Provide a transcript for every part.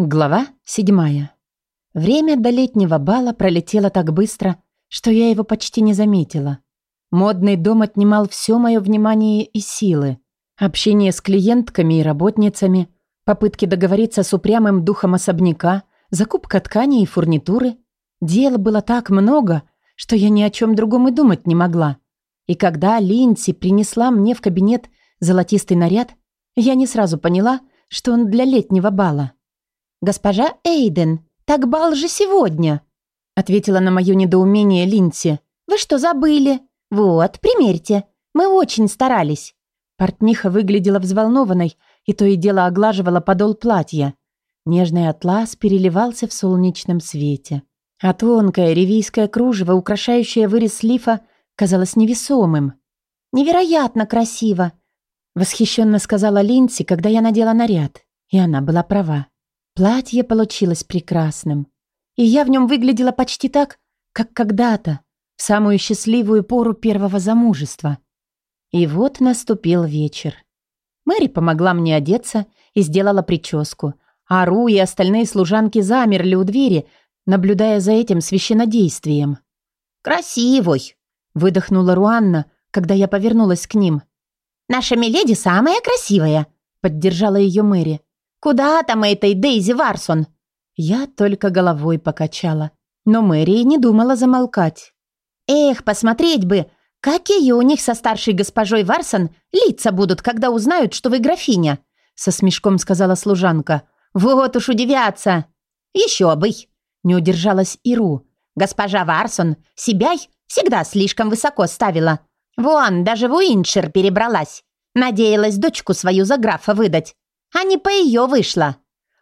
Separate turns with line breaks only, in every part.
Глава седьмая. Время до летнего бала пролетело так быстро, что я его почти не заметила. Модный дом отнимал все мое внимание и силы. Общение с клиентками и работницами, попытки договориться с упрямым духом особняка, закупка тканей и фурнитуры. Дела было так много, что я ни о чем другом и думать не могла. И когда Линси принесла мне в кабинет золотистый наряд, я не сразу поняла, что он для летнего бала. «Госпожа Эйден, так бал же сегодня!» ответила на мое недоумение Линси. «Вы что, забыли? Вот, примерьте. Мы очень старались». Портниха выглядела взволнованной и то и дело оглаживала подол платья. Нежный атлас переливался в солнечном свете. А тонкое ревийское кружево, украшающее вырез лифа, казалось невесомым. «Невероятно красиво!» Восхищенно сказала Линси, когда я надела наряд. И она была права. Платье получилось прекрасным. И я в нем выглядела почти так, как когда-то, в самую счастливую пору первого замужества. И вот наступил вечер. Мэри помогла мне одеться и сделала прическу, а Ру и остальные служанки замерли у двери, наблюдая за этим священодействием.
«Красивый!»
— выдохнула Руанна, когда я повернулась к ним.
«Наша Миледи самая красивая!» — поддержала ее Мэри. «Куда там этой Дейзи Варсон?»
Я только головой покачала. Но Мэри не думала замолкать.
«Эх, посмотреть бы, какие у них со старшей госпожой Варсон лица будут, когда узнают, что вы графиня!» Со смешком сказала служанка. «Вот уж удивятся!» «Еще бы!» Не удержалась Иру. «Госпожа Варсон себя всегда слишком высоко ставила. Вон, даже в Уиншир перебралась. Надеялась дочку свою за графа выдать а не по ее вышло».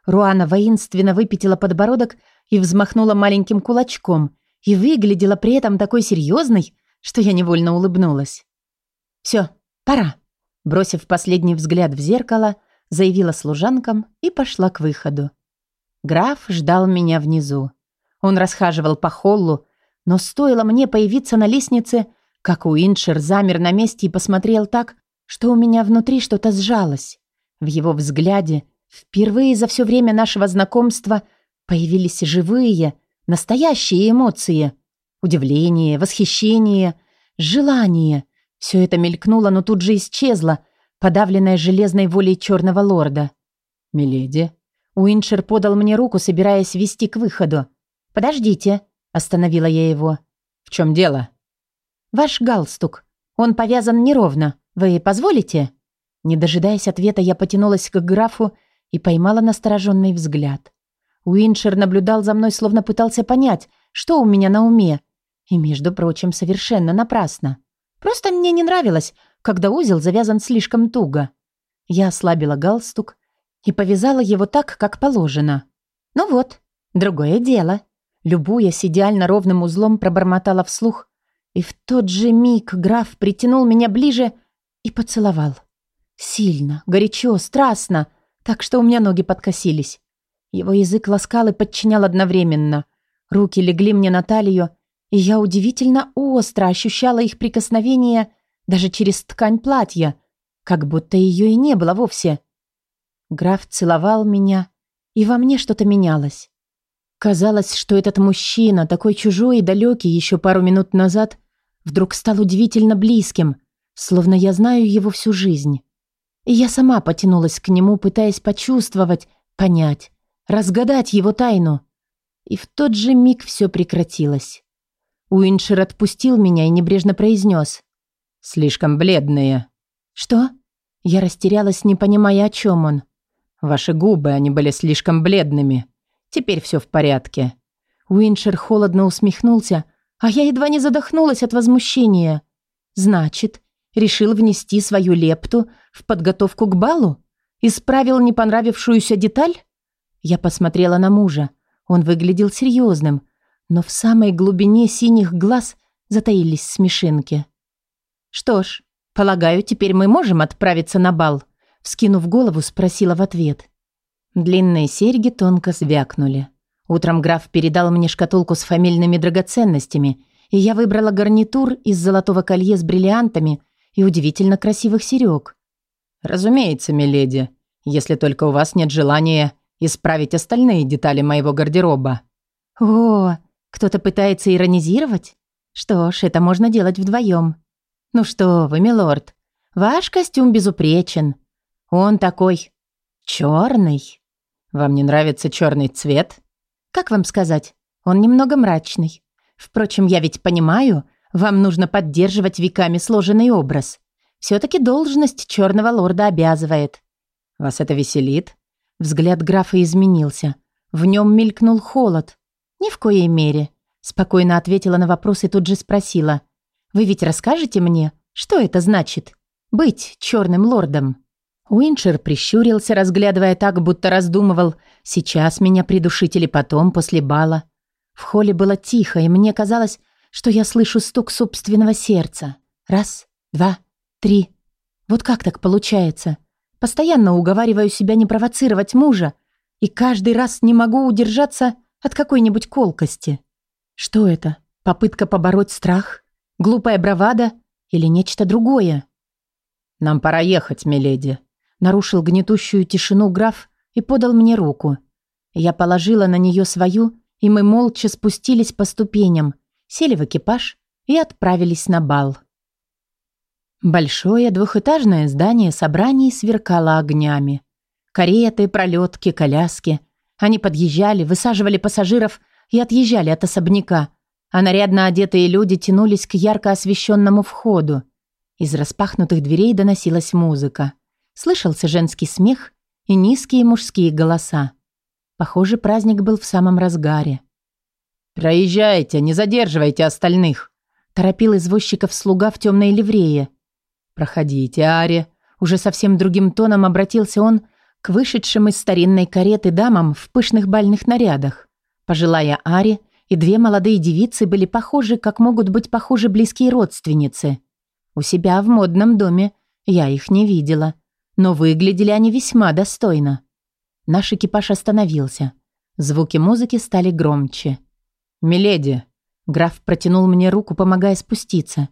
Руана воинственно выпятила подбородок и взмахнула маленьким кулачком, и выглядела при этом такой серьезной, что я невольно улыбнулась. «Все, пора», — бросив последний взгляд в зеркало, заявила служанкам и пошла к выходу. Граф ждал меня внизу. Он расхаживал по холлу, но стоило мне появиться на лестнице, как Уиншер замер на месте и посмотрел так, что у меня внутри что-то сжалось. В его взгляде впервые за все время нашего знакомства появились живые, настоящие эмоции. Удивление, восхищение, желание. Все это мелькнуло, но тут же исчезло, подавленное железной волей черного лорда. «Миледи». Уиншер подал мне руку, собираясь вести к выходу. «Подождите», — остановила я его. «В чем дело?» «Ваш галстук. Он повязан неровно. Вы позволите?» Не дожидаясь ответа, я потянулась к графу и поймала настороженный взгляд. Уиншер наблюдал за мной, словно пытался понять, что у меня на уме. И, между прочим, совершенно напрасно. Просто мне не нравилось, когда узел завязан слишком туго. Я ослабила галстук и повязала его так, как положено. Ну вот, другое дело. Любуясь идеально ровным узлом, пробормотала вслух, и в тот же миг граф притянул меня ближе и поцеловал. Сильно, горячо, страстно, так что у меня ноги подкосились. Его язык ласкал и подчинял одновременно. Руки легли мне на талию, и я удивительно остро ощущала их прикосновение даже через ткань платья, как будто ее и не было вовсе. Граф целовал меня, и во мне что-то менялось. Казалось, что этот мужчина, такой чужой и далекий еще пару минут назад, вдруг стал удивительно близким, словно я знаю его всю жизнь. Я сама потянулась к нему, пытаясь почувствовать, понять, разгадать его тайну. И в тот же миг все прекратилось. Уиншер отпустил меня и небрежно произнес. «Слишком бледные». «Что?» Я растерялась, не понимая, о чем он. «Ваши губы, они были слишком бледными. Теперь все в порядке». Уиншер холодно усмехнулся, а я едва не задохнулась от возмущения. «Значит, решил внести свою лепту в подготовку к балу? Исправил не понравившуюся деталь? Я посмотрела на мужа. Он выглядел серьезным, но в самой глубине синих глаз затаились смешинки. «Что ж, полагаю, теперь мы можем отправиться на бал?» Вскинув голову, спросила в ответ. Длинные серьги тонко звякнули. Утром граф передал мне шкатулку с фамильными драгоценностями, и я выбрала гарнитур из золотого колье с бриллиантами и удивительно красивых серёг. «Разумеется, миледи, если только у вас нет желания
исправить остальные детали моего гардероба».
«О, кто-то пытается иронизировать? Что ж, это можно делать вдвоем. Ну что вы, милорд, ваш костюм безупречен. Он такой черный.
Вам не нравится черный цвет?
Как вам сказать? Он немного мрачный. Впрочем, я ведь понимаю, вам нужно поддерживать веками сложенный образ. Все-таки должность черного лорда обязывает.
Вас это веселит?
Взгляд графа изменился. В нем мелькнул холод. Ни в коей мере. Спокойно ответила на вопрос и тут же спросила. «Вы ведь расскажете мне, что это значит? Быть черным лордом?» Уиншер прищурился, разглядывая так, будто раздумывал, сейчас меня придушить или потом, после бала. В холле было тихо, и мне казалось, что я слышу стук собственного сердца. Раз, два, три. Вот как так получается? Постоянно уговариваю себя не провоцировать мужа, и каждый раз не могу удержаться от какой-нибудь колкости. Что это? Попытка побороть страх? Глупая бравада? Или нечто другое?
«Нам пора ехать, миледи», —
нарушил гнетущую тишину граф и подал мне руку. Я положила на нее свою, и мы молча спустились по ступеням, сели в экипаж и отправились на бал. Большое двухэтажное здание собраний сверкало огнями. Кареты, пролетки, коляски. Они подъезжали, высаживали пассажиров и отъезжали от особняка, а нарядно одетые люди тянулись к ярко освещенному входу. Из распахнутых дверей доносилась музыка. Слышался женский смех и низкие мужские голоса. Похоже, праздник был в самом разгаре.
«Проезжайте, не задерживайте остальных», –
торопил извозчиков слуга в темной ливрее.
«Проходите, Ари», –
уже совсем другим тоном обратился он к вышедшим из старинной кареты дамам в пышных бальных нарядах. Пожилая Ари и две молодые девицы были похожи, как могут быть похожи близкие родственницы. У себя в модном доме я их не видела, но выглядели они весьма достойно. Наш экипаж остановился. Звуки музыки стали громче.
«Миледи!»
Граф протянул мне руку, помогая спуститься.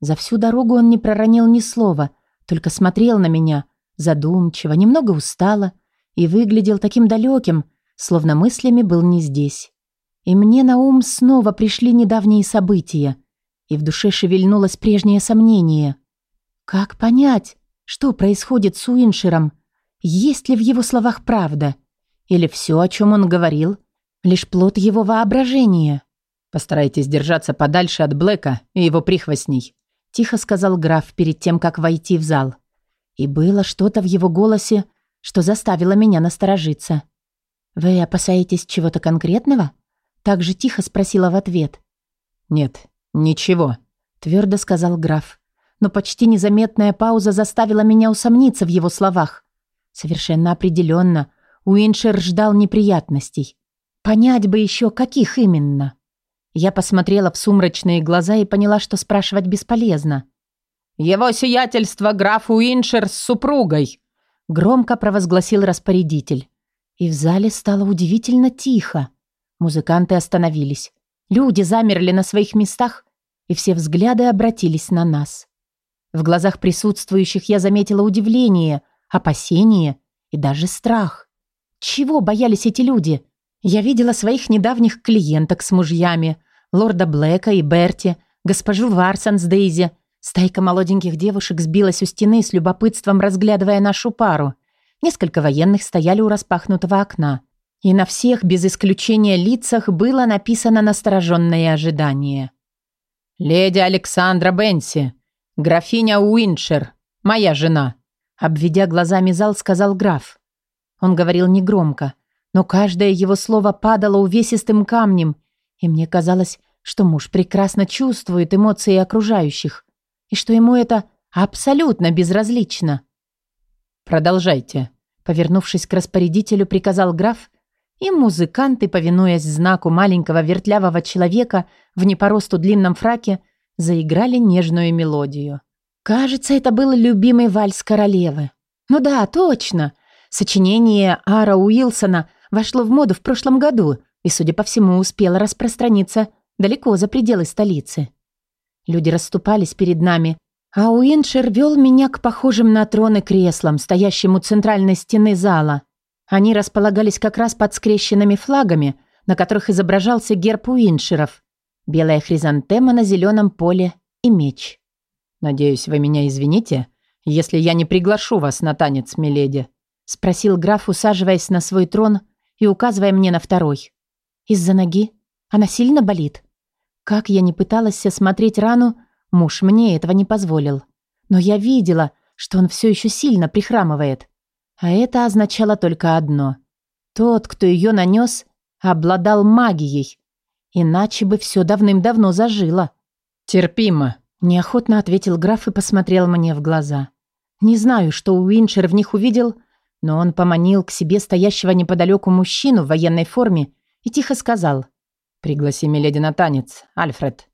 За всю дорогу он не проронил ни слова, только смотрел на меня, задумчиво, немного устало, и выглядел таким далеким, словно мыслями был не здесь. И мне на ум снова пришли недавние события, и в душе шевельнулось прежнее сомнение. Как понять, что происходит с Уиншером? Есть ли в его словах правда? Или все, о чем он говорил, лишь плод его воображения?
«Постарайтесь держаться подальше от Блэка и его прихвостней»,
тихо сказал граф перед тем, как войти в зал. И было что-то в его голосе, что заставило меня насторожиться. «Вы опасаетесь чего-то конкретного?» Так же тихо спросила в ответ.
«Нет, ничего», — твердо сказал граф.
Но почти незаметная пауза заставила меня усомниться в его словах. Совершенно определенно, Уиншер ждал неприятностей. Понять бы еще, каких именно. Я посмотрела в сумрачные глаза и поняла, что спрашивать бесполезно.
«Его сиятельство граф Уиншер с супругой!»
Громко провозгласил распорядитель. И в зале стало удивительно тихо. Музыканты остановились. Люди замерли на своих местах, и все взгляды обратились на нас. В глазах присутствующих я заметила удивление, опасение и даже страх. Чего боялись эти люди? Я видела своих недавних клиенток с мужьями, лорда Блэка и Берти, госпожу Варсон с Дейзи. Стайка молоденьких девушек сбилась у стены с любопытством, разглядывая нашу пару. Несколько военных стояли у распахнутого окна. И на всех, без исключения лицах, было написано настороженное ожидание.
«Леди Александра Бенси, графиня Уиншер, моя жена»,
обведя глазами зал, сказал граф. Он говорил негромко, но каждое его слово падало увесистым камнем, и мне казалось, что муж прекрасно чувствует эмоции окружающих, и что ему это абсолютно безразлично.
«Продолжайте», — повернувшись к распорядителю, приказал граф, и музыканты, повинуясь знаку маленького вертлявого человека в не по росту длинном фраке, заиграли нежную мелодию.
Кажется, это был любимый вальс королевы. Ну да, точно. Сочинение Ара Уилсона вошло в моду в прошлом году и, судя по всему, успело распространиться далеко за пределы столицы. Люди расступались перед нами, а Уиншер вел меня к похожим на троны креслам, стоящим у центральной стены зала. Они располагались как раз под скрещенными флагами, на которых изображался герб Уиншеров. Белая хризантема на зеленом поле и меч.
«Надеюсь, вы меня извините, если я не приглашу вас на танец, миледи?»
спросил граф, усаживаясь на свой трон и указывая мне на второй. «Из-за ноги? Она сильно болит?» Как я не пыталась осмотреть рану, муж мне этого не позволил. Но я видела, что он все еще сильно прихрамывает. А это означало только одно. Тот, кто ее нанес, обладал магией. Иначе бы все давным-давно зажило.
«Терпимо», –
неохотно ответил граф и посмотрел мне в глаза. Не знаю, что Уиншер в них увидел, но он поманил к себе стоящего неподалеку мужчину в военной форме и тихо сказал.
«Пригласи миледи на танец, Альфред».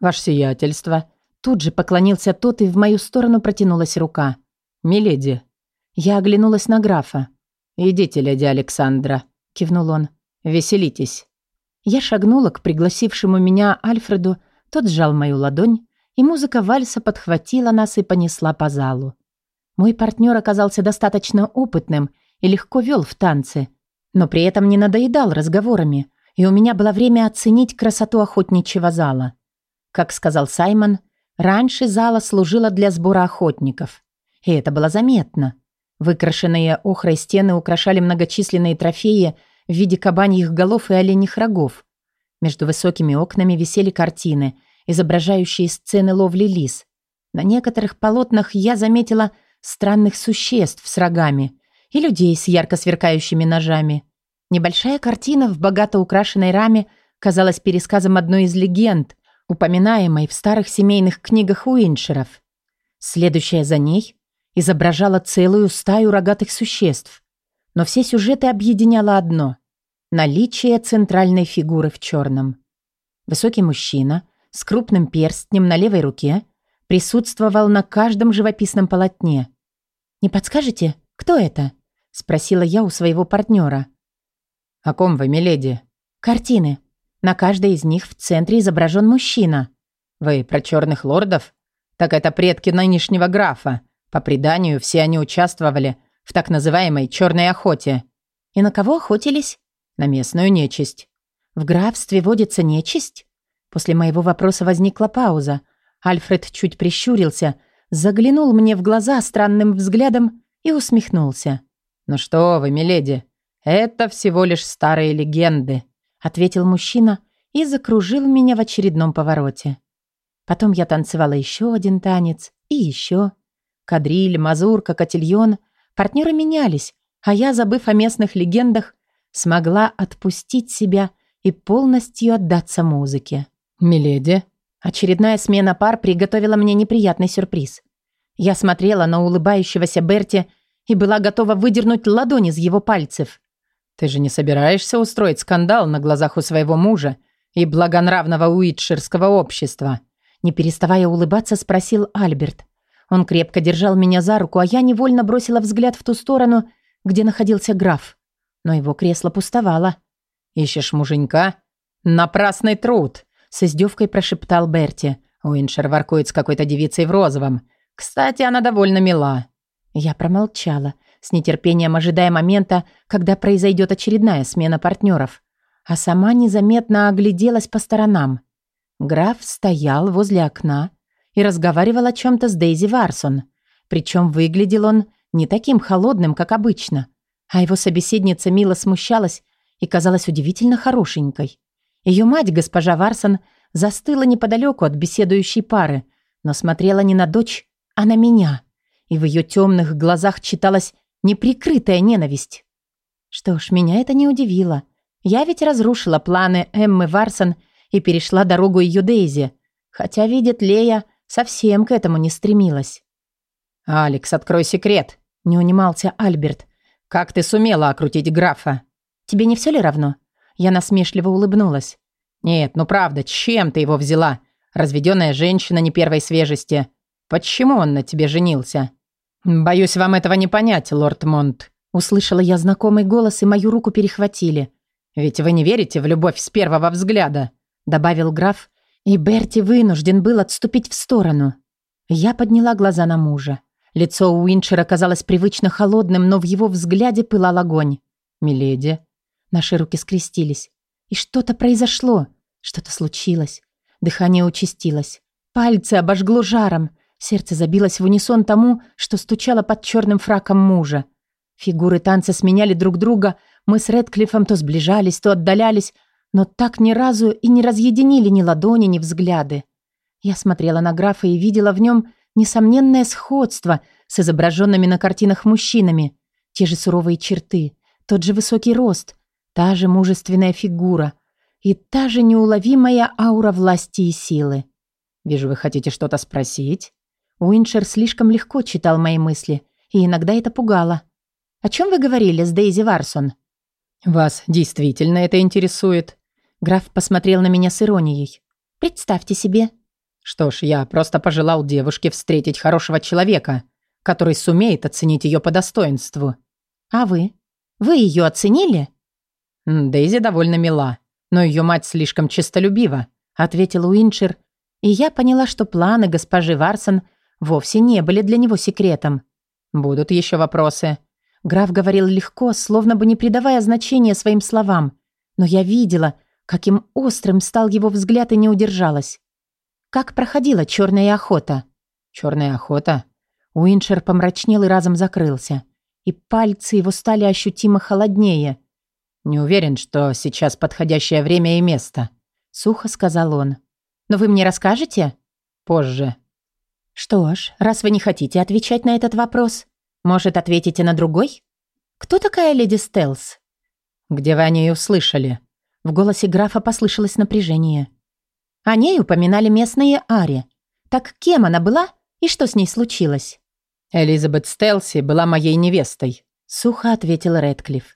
«Ваше сиятельство».
Тут же поклонился тот, и в мою сторону протянулась рука.
«Миледи».
Я оглянулась на графа.
«Идите, леди Александра», — кивнул он. «Веселитесь».
Я шагнула к пригласившему меня Альфреду, тот сжал мою ладонь, и музыка вальса подхватила нас и понесла по залу. Мой партнер оказался достаточно опытным и легко вел в танцы, но при этом не надоедал разговорами, и у меня было время оценить красоту охотничьего зала. Как сказал Саймон, раньше зала служила для сбора охотников. И это было заметно. Выкрашенные охрой стены украшали многочисленные трофеи в виде кабаньих голов и оленьих рогов. Между высокими окнами висели картины, изображающие сцены ловли лис. На некоторых полотнах я заметила странных существ с рогами и людей с ярко сверкающими ножами. Небольшая картина в богато украшенной раме казалась пересказом одной из легенд, упоминаемой в старых семейных книгах Уиншеров. Следующая за ней изображала целую стаю рогатых существ. Но все сюжеты объединяло одно – наличие центральной фигуры в черном. Высокий мужчина с крупным перстнем на левой руке присутствовал на каждом живописном полотне. «Не подскажете, кто это?» – спросила я у своего партнера.
«О ком вы, миледи?»
«Картины. На каждой из них в центре изображен мужчина».
«Вы про черных лордов? Так это предки нынешнего графа. По преданию, все они участвовали в так называемой черной охоте».
«И на кого охотились?»
«На местную нечисть».
«В графстве водится нечисть?» После моего вопроса возникла пауза. Альфред чуть прищурился, заглянул мне в глаза странным взглядом и усмехнулся.
«Ну что вы, миледи, это всего лишь старые легенды»,
ответил мужчина и закружил меня в очередном повороте. Потом я танцевала еще один танец и еще. Кадриль, мазурка, котельон. Партнеры менялись, а я, забыв о местных легендах, смогла отпустить себя и полностью отдаться музыке.
«Миледи?»
Очередная смена пар приготовила мне неприятный сюрприз. Я смотрела на улыбающегося Берти и была готова выдернуть ладонь из его пальцев.
«Ты же не собираешься устроить скандал на глазах у своего мужа и благонравного уитширского общества?»
Не переставая улыбаться, спросил Альберт. Он крепко держал меня за руку, а я невольно бросила взгляд в ту сторону, где находился граф. Но его кресло пустовало.
«Ищешь муженька? Напрасный труд!» С издевкой прошептал Берти. Уиншер воркует с какой-то девицей в розовом. Кстати, она довольно мила.
Я промолчала, с нетерпением ожидая момента, когда произойдет очередная смена партнеров. А сама незаметно огляделась по сторонам. Граф стоял возле окна и разговаривал о чем-то с Дейзи Варсон. Причем выглядел он не таким холодным, как обычно. А его собеседница мило смущалась и казалась удивительно хорошенькой. Ее мать, госпожа Варсон, застыла неподалеку от беседующей пары, но смотрела не на дочь, а на меня, и в ее темных глазах читалась неприкрытая ненависть. Что ж, меня это не удивило. Я ведь разрушила планы Эммы Варсон и перешла дорогу ее Дейзи, хотя, видит Лея, совсем к этому не стремилась.
«Алекс, открой секрет», — не унимался Альберт. «Как ты сумела окрутить графа?»
«Тебе не все ли равно?» Я насмешливо улыбнулась.
«Нет, ну правда, чем ты его взяла? Разведенная женщина не первой свежести. Почему он на тебе женился?» «Боюсь, вам этого не понять, лорд Монт», — услышала я знакомый голос, и мою руку перехватили. «Ведь вы не верите в любовь с первого взгляда», — добавил граф, и Берти вынужден был отступить в сторону. Я подняла глаза на мужа. Лицо Уинчера казалось привычно холодным, но в его взгляде пылал огонь. «Миледи».
Наши руки скрестились. И что-то произошло. Что-то случилось. Дыхание участилось. Пальцы обожгло жаром. Сердце забилось в унисон тому, что стучало под черным фраком мужа. Фигуры танца сменяли друг друга. Мы с Редклиффом то сближались, то отдалялись, но так ни разу и не разъединили ни ладони, ни взгляды. Я смотрела на графа и видела в нем несомненное сходство с изображенными на картинах мужчинами. Те же суровые черты, тот же высокий рост, та же мужественная фигура и та же неуловимая аура власти и силы.
«Вижу, вы хотите что-то спросить?»
Уиншер слишком легко читал мои мысли, и иногда это пугало. «О чем вы говорили с Дейзи Варсон?»
«Вас действительно это интересует?»
Граф посмотрел на меня с иронией. «Представьте себе».
«Что ж, я просто пожелал девушке встретить хорошего человека, который сумеет оценить ее по достоинству».
«А вы? Вы ее оценили?»
«Дейзи довольно мила, но ее мать слишком честолюбива»,
ответил Уиншер, и я поняла, что планы госпожи Варсон вовсе не были для него секретом.
«Будут еще вопросы?»
Граф говорил легко, словно бы не придавая значения своим словам, но я видела, каким острым стал его взгляд и не удержалась. Как проходила черная охота?
Черная охота?
Уиншер помрачнел и разом закрылся, и пальцы его стали ощутимо холоднее.
«Не уверен, что сейчас подходящее время и место», —
сухо сказал он. «Но вы мне расскажете?»
«Позже».
«Что ж, раз вы не хотите отвечать на этот вопрос, может, ответите на другой? Кто такая леди Стелс?»
«Где вы о ней услышали?»
В голосе графа послышалось напряжение. О ней упоминали местные Ари. Так кем она была и что с ней случилось?
«Элизабет Стелси была моей невестой», —
сухо ответил Рэдклифф.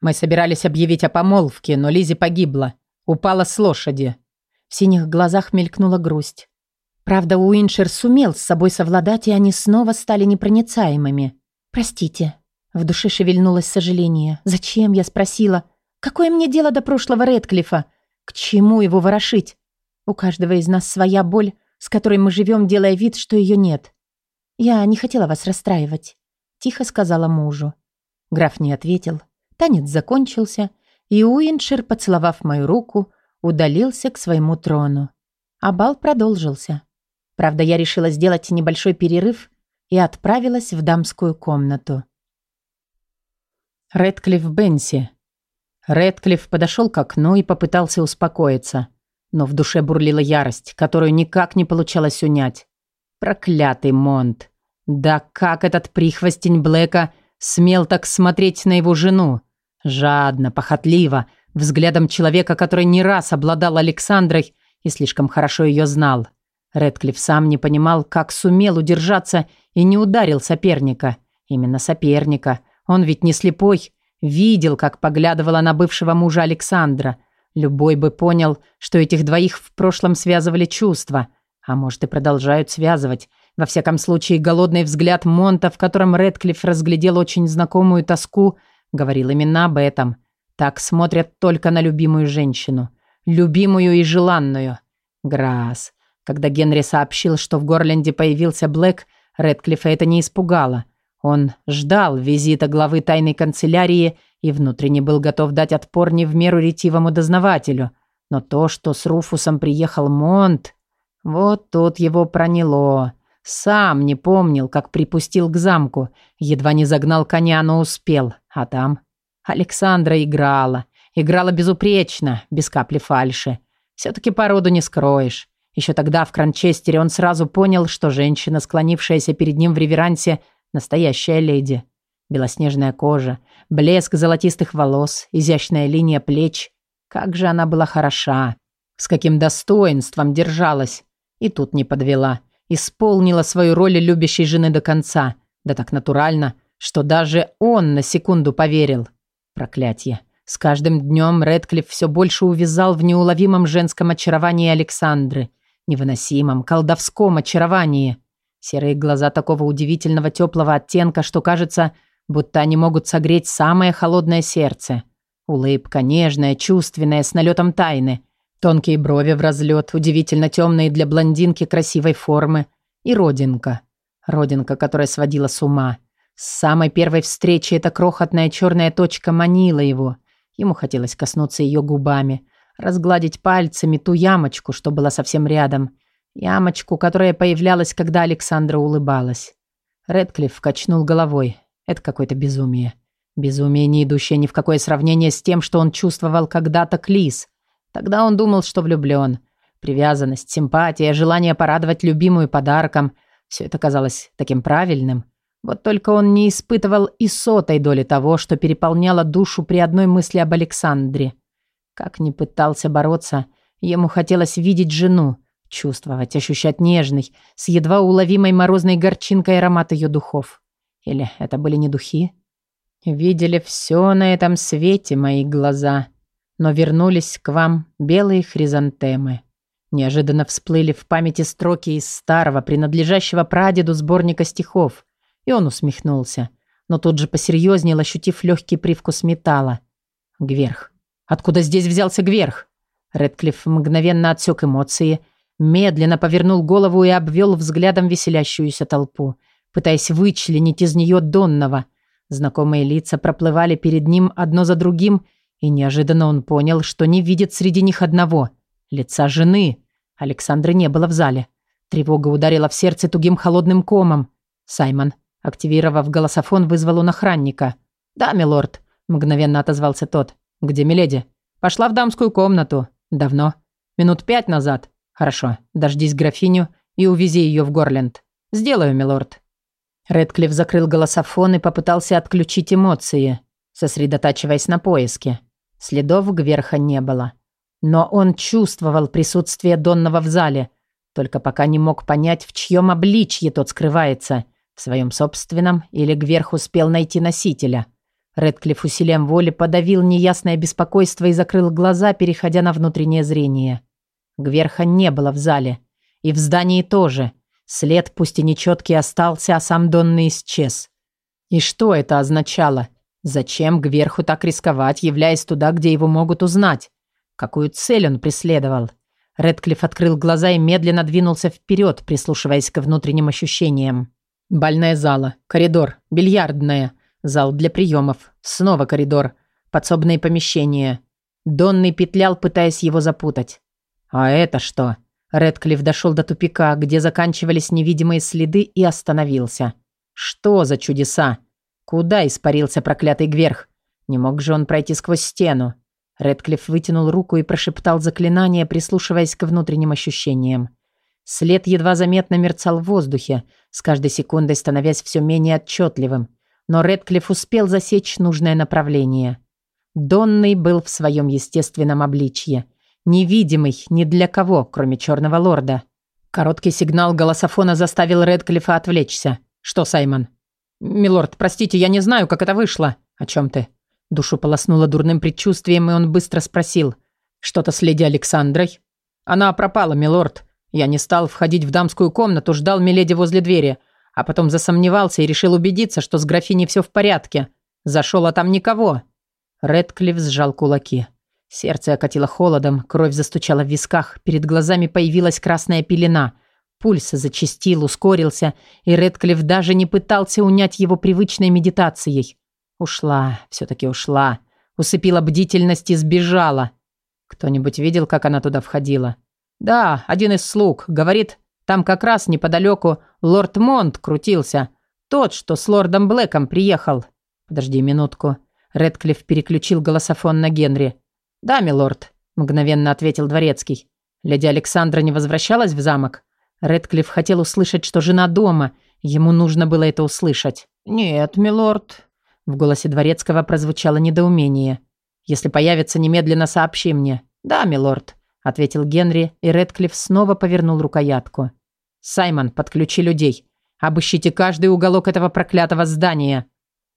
«Мы собирались объявить о помолвке, но Лизи погибла. Упала с лошади».
В синих глазах мелькнула грусть. Правда, Уиншер сумел с собой совладать, и они снова стали непроницаемыми. «Простите». В душе шевельнулось сожаление. «Зачем?» – я спросила. «Какое мне дело до прошлого Редклифа? К чему его ворошить? У каждого из нас своя боль, с которой мы живем, делая вид, что ее нет. Я не хотела вас расстраивать», – тихо сказала мужу. Граф не ответил. Танец закончился, и Уиншер, поцеловав мою руку, удалился к своему трону. А бал продолжился. Правда, я решила сделать небольшой перерыв и отправилась в дамскую комнату.
Редклифф Бенси. Редклифф подошел к окну и попытался успокоиться, но в душе бурлила ярость, которую никак не получалось унять. Проклятый Монт. Да как этот прихвостень Блэка смел так смотреть на его жену? Жадно, похотливо, взглядом человека, который не раз обладал Александрой и слишком хорошо ее знал. Редклифф сам не понимал, как сумел удержаться и не ударил соперника. Именно соперника. Он ведь не слепой. Видел, как поглядывала на бывшего мужа Александра. Любой бы понял, что этих двоих в прошлом связывали чувства. А может и продолжают связывать. Во всяком случае, голодный взгляд Монта, в котором Редклифф разглядел очень знакомую тоску, говорил именно об этом. Так смотрят только на любимую женщину. Любимую и желанную. Грасс. Когда Генри сообщил, что в Горленде появился Блэк, Редклиффа это не испугало. Он ждал визита главы тайной канцелярии и внутренне был готов дать отпор не в меру ретивому дознавателю. Но то, что с Руфусом приехал Монт... Вот тут его проняло. Сам не помнил, как припустил к замку. Едва не загнал коня, но успел. А там... Александра играла. Играла безупречно, без капли фальши. Все-таки породу не скроешь. Еще тогда в Кранчестере он сразу понял, что женщина, склонившаяся перед ним в реверансе, настоящая леди. Белоснежная кожа, блеск золотистых волос, изящная линия плеч. Как же она была хороша. С каким достоинством держалась. И тут не подвела. Исполнила свою роль любящей жены до конца. Да так натурально, что даже он на секунду поверил. Проклятье. С каждым днем Редклифф все больше увязал в неуловимом женском очаровании Александры – невыносимом, колдовском очаровании. Серые глаза такого удивительного теплого оттенка, что кажется, будто они могут согреть самое холодное сердце. Улыбка нежная, чувственная, с налетом тайны. Тонкие брови в разлет, удивительно темные для блондинки красивой формы. И родинка. Родинка, которая сводила с ума. С самой первой встречи эта крохотная черная точка манила его. Ему хотелось коснуться ее губами, разгладить пальцами ту ямочку, что была совсем рядом. Ямочку, которая появлялась, когда Александра улыбалась. Редклифф качнул головой. Это какое-то безумие. Безумие, не идущее ни в какое сравнение с тем, что он чувствовал когда-то к Лиз. Тогда он думал, что влюблен. Привязанность, симпатия, желание порадовать любимую подарком – все это казалось таким правильным. Вот только он не испытывал и сотой доли того, что переполняло душу при одной мысли об Александре. Как ни пытался бороться, ему хотелось видеть жену, чувствовать, ощущать нежный, с едва уловимой морозной горчинкой аромат ее духов. Или это были не духи? Видели все на этом свете мои глаза, но вернулись к вам белые хризантемы. Неожиданно всплыли в памяти строки из старого, принадлежащего прадеду сборника стихов, и он усмехнулся, но тут же посерьезнел, ощутив легкий привкус металла. Гверх. Откуда здесь взялся Гверх? Редклифф мгновенно отсек эмоции, медленно повернул голову и обвел взглядом веселящуюся толпу, пытаясь вычленить из нее Донного. Знакомые лица проплывали перед ним одно за другим, и неожиданно он понял, что не видит среди них одного — лица жены. Александры не было в зале. Тревога ударила в сердце тугим холодным комом. Саймон, активировав голософон, вызвал он охранника. «Да, милорд», — мгновенно отозвался тот. «Где Миледи?» «Пошла в дамскую комнату». «Давно?» «Минут пять назад». «Хорошо. Дождись графиню и увези ее в Горленд». «Сделаю, милорд». Редклифф закрыл голософон и попытался отключить эмоции, сосредотачиваясь на поиске. Следов Гверха не было. Но он чувствовал присутствие Донного в зале, только пока не мог понять, в чьем обличье тот скрывается, в своем собственном или Гверх успел найти носителя. Редклифф усилием воли подавил неясное беспокойство и закрыл глаза, переходя на внутреннее зрение. Гверха не было в зале. И в здании тоже. След, пусть и нечеткий, остался, а сам Донный исчез. И что это означало? Зачем Гверху так рисковать, являясь туда, где его могут узнать? Какую цель он преследовал? Редклифф открыл глаза и медленно двинулся вперед, прислушиваясь к внутренним ощущениям. Бальная зала, коридор, бильярдная, зал для приемов, снова коридор, подсобные помещения. Донный петлял, пытаясь его запутать. А это что? Редклифф дошел до тупика, где заканчивались невидимые следы и остановился. Что за чудеса? Куда испарился проклятый Гверх? Не мог же он пройти сквозь стену? Редклифф вытянул руку и прошептал заклинание, прислушиваясь к внутренним ощущениям. След едва заметно мерцал в воздухе, с каждой секундой становясь все менее отчетливым. Но Редклифф успел засечь нужное направление. Донный был в своем естественном обличье. Невидимый ни для кого, кроме Черного Лорда. Короткий сигнал голософона заставил Редклиффа отвлечься. «Что, Саймон?» «Милорд, простите, я не знаю, как это вышло». «О чем ты?» Душу полоснуло дурным предчувствием, и он быстро спросил. «Что-то с леди Александрой?» «Она пропала, милорд. Я не стал входить в дамскую комнату, ждал миледи возле двери, а потом засомневался и решил убедиться, что с графиней все в порядке. Зашел, а там никого». Редклифф сжал кулаки. Сердце окатило холодом, кровь застучала в висках, перед глазами появилась красная пелена. Пульс зачастил, ускорился, и Редклифф даже не пытался унять его привычной медитацией. Ушла, все-таки ушла. Усыпила бдительность и сбежала. Кто-нибудь видел, как она туда входила? Да, один из слуг. Говорит, там как раз неподалеку лорд Монт крутился. Тот, что с лордом Блэком приехал. Подожди минутку. Редклифф переключил голософон на Генри. «Да, милорд», – мгновенно ответил дворецкий. Леди Александра не возвращалась в замок? Редклифф хотел услышать, что жена дома. Ему нужно было это услышать. «Нет, милорд», в голосе дворецкого прозвучало недоумение. «Если появится, немедленно сообщи мне». «Да, милорд», — ответил Генри, и Редклифф снова повернул рукоятку. «Саймон, подключи людей. Обыщите каждый уголок этого проклятого здания.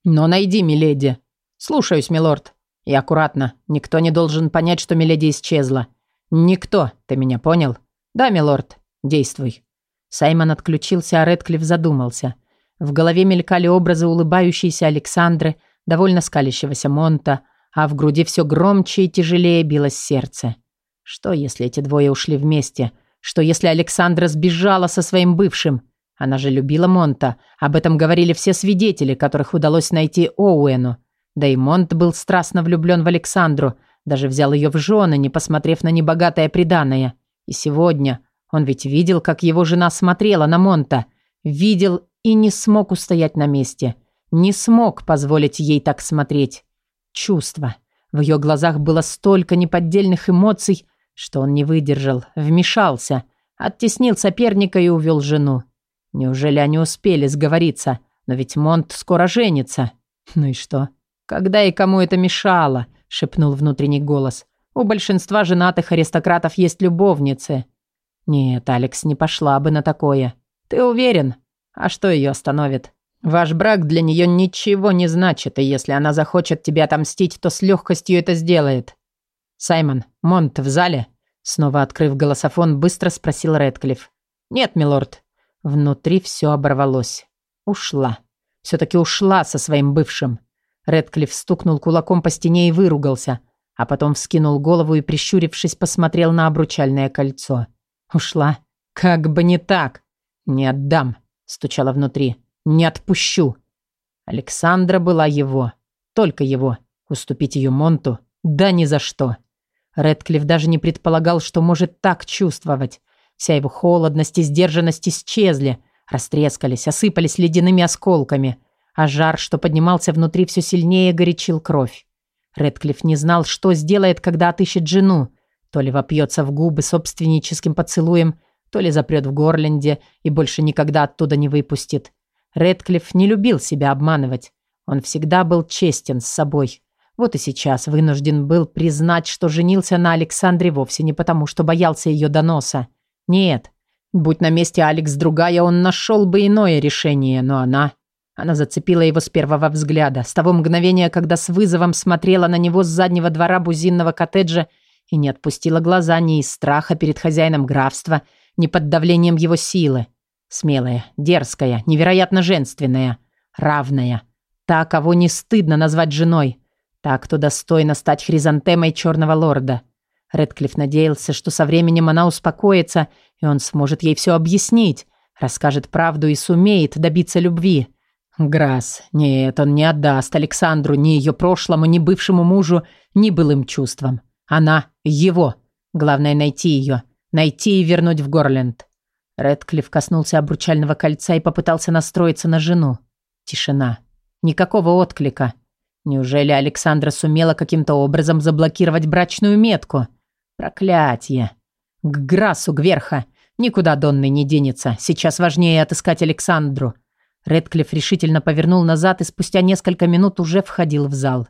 Но найди миледи». «Слушаюсь, милорд». «И аккуратно. Никто не должен понять, что миледи исчезла». «Никто. Ты меня понял?» «Да, милорд. Действуй». Саймон отключился, а Редклифф задумался. В голове мелькали образы улыбающейся Александры, довольно скалящегося Монта, а в груди все громче и тяжелее билось сердце. Что, если эти двое ушли вместе? Что, если Александра сбежала со своим бывшим? Она же любила Монта. Об этом говорили все свидетели, которых удалось найти Оуэну. Да и Монт был страстно влюблен в Александру, даже взял ее в жены, не посмотрев на небогатое приданое. И сегодня он ведь видел, как его жена смотрела на Монта. Видел и не смог устоять на месте. Не смог позволить ей так смотреть. Чувство. В ее глазах было столько неподдельных эмоций, что он не выдержал, вмешался, оттеснил соперника и увел жену. Неужели они успели сговориться? Но ведь Монт скоро женится. Ну и что? Когда и кому это мешало? шепнул внутренний голос. У большинства женатых аристократов есть любовницы. Нет, Алекс не пошла бы на такое. Ты уверен? А что ее остановит? Ваш брак для нее ничего не значит, и если она захочет тебе отомстить, то с легкостью это сделает. Саймон, Монт в зале? Снова открыв голософон, быстро спросил Рэдклифф. Нет, милорд. Внутри все оборвалось. Ушла. Все-таки ушла со своим бывшим. Рэдклифф стукнул кулаком по стене и выругался, а потом вскинул голову и, прищурившись, посмотрел на обручальное кольцо. Ушла. Как бы не так. Не отдам, стучала внутри. Не отпущу. Александра была его. Только его. Уступить ее Монту? Да ни за что. Рэдклифф даже не предполагал, что может так чувствовать. Вся его холодность и сдержанность исчезли, растрескались, осыпались ледяными осколками, а жар, что поднимался внутри, все сильнее горячил кровь. Рэдклифф не знал, что сделает, когда отыщет жену. То ли вопьется в губы собственническим поцелуем, то ли запрет в Горленде и больше никогда оттуда не выпустит. Рэдклифф не любил себя обманывать. Он всегда был честен с собой. Вот и сейчас вынужден был признать, что женился на Александре вовсе не потому, что боялся ее доноса. Нет, будь на месте Алекс другая, он нашел бы иное решение, но она... Она зацепила его с первого взгляда, с того мгновения, когда с вызовом смотрела на него с заднего двора бузинного коттеджа и не отпустила глаза ни из страха перед хозяином графства, ни под давлением его силы. Смелая, дерзкая, невероятно женственная, равная. Та, кого не стыдно назвать женой. Та, кто достойна стать хризантемой черного лорда. Редклифф надеялся, что со временем она успокоится, и он сможет ей все объяснить, расскажет правду и сумеет добиться любви. Грасс, нет, он не отдаст Александру ни ее прошлому, ни бывшему мужу, ни былым чувствам. Она его. Главное найти ее, найти и вернуть в Горленд. Редклифф коснулся обручального кольца и попытался настроиться на жену. Тишина. Никакого отклика. Неужели Александра сумела каким-то образом заблокировать брачную метку? Проклятие. К Грасу, Гверха. Никуда Донный не денется. Сейчас важнее отыскать Александру. Редклифф решительно повернул назад и спустя несколько минут уже входил в зал.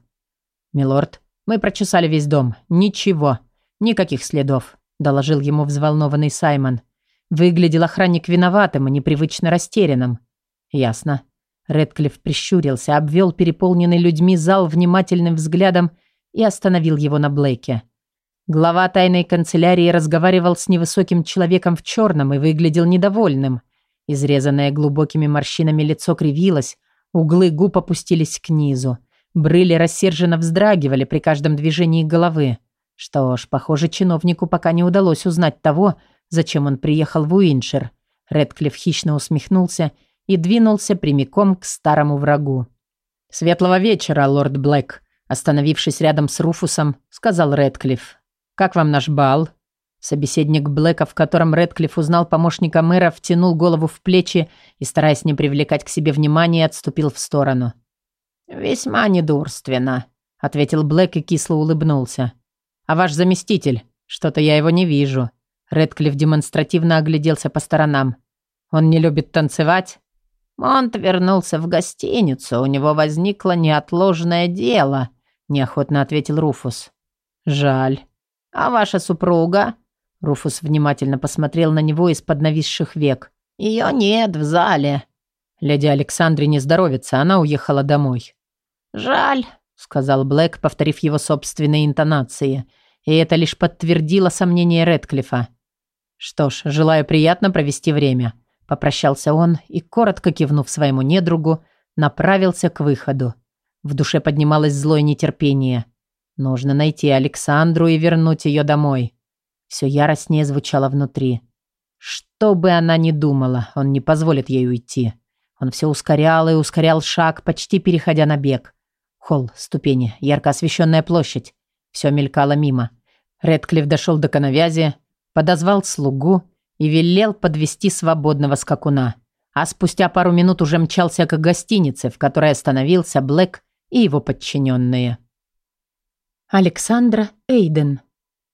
«Милорд, мы прочесали весь дом. Ничего. Никаких следов», – доложил ему взволнованный Саймон. Выглядел охранник виноватым и непривычно растерянным. «Ясно». Редклифф прищурился, обвел переполненный людьми зал внимательным взглядом и остановил его на Блейке. Глава тайной канцелярии разговаривал с невысоким человеком в черном и выглядел недовольным. Изрезанное глубокими морщинами лицо кривилось, углы губ опустились к низу. Брыли рассерженно вздрагивали при каждом движении головы. Что ж, похоже, чиновнику пока не удалось узнать того, зачем он приехал в Уиншир. Редклифф хищно усмехнулся и двинулся прямиком к старому врагу. «Светлого вечера, лорд Блэк», остановившись рядом с Руфусом, сказал Редклифф. «Как вам наш бал?» Собеседник Блэка, в котором Редклифф узнал помощника мэра, втянул голову в плечи и, стараясь не привлекать к себе внимания, отступил в сторону. «Весьма недурственно», — ответил Блэк и кисло улыбнулся. «А ваш заместитель? Что-то я его не вижу». Редклифф демонстративно огляделся по сторонам. «Он не любит танцевать?» «Монт вернулся в гостиницу, у него возникло неотложное дело», — неохотно ответил Руфус. «Жаль. А ваша супруга?» Руфус внимательно посмотрел на него из-под нависших век. «Ее нет в зале». Леди Александре не здоровится, она уехала домой. «Жаль», — сказал Блэк, повторив его собственные интонации. И это лишь подтвердило сомнение Редклифа. «Что ж, желаю приятно провести время», — попрощался он и, коротко кивнув своему недругу, направился к выходу. В душе поднималось злое нетерпение. Нужно найти Александру и вернуть ее домой. Все яростнее звучало внутри. Что бы она ни думала, он не позволит ей уйти. Он все ускорял и ускорял шаг, почти переходя на бег. Холл, ступени, ярко освещенная площадь. Все мелькало мимо. Редклифф дошел до коновязи, подозвал слугу и велел подвести свободного скакуна. А спустя пару минут уже мчался к гостинице, в которой остановился Блэк и его подчиненные.
Александра Эйден.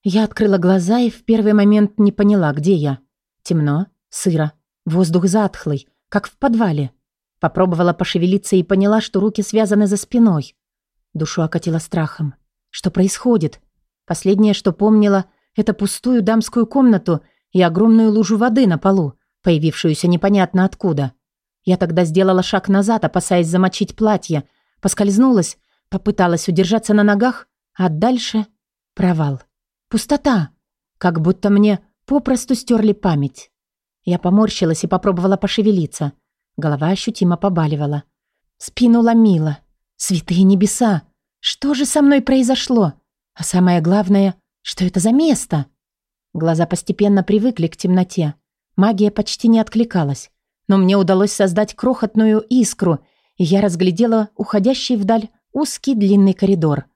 Я открыла глаза и в первый момент не поняла, где я. Темно, сыро, воздух затхлый, как в подвале. Попробовала пошевелиться и поняла, что руки связаны за спиной. Душу окатила страхом. Что происходит? Последнее, что помнила, это пустую дамскую комнату и огромную лужу воды на полу, появившуюся непонятно откуда. Я тогда сделала шаг назад, опасаясь замочить платье, поскользнулась, попыталась удержаться на ногах, а дальше провал. Пустота. Как будто мне попросту стерли память. Я поморщилась и попробовала пошевелиться. Голова ощутимо побаливала. Спину ломила. Святые небеса! Что же со мной произошло? А самое главное, что это за место? Глаза постепенно привыкли к темноте. Магия почти не откликалась. Но мне удалось создать крохотную искру, и я разглядела уходящий вдаль узкий длинный коридор.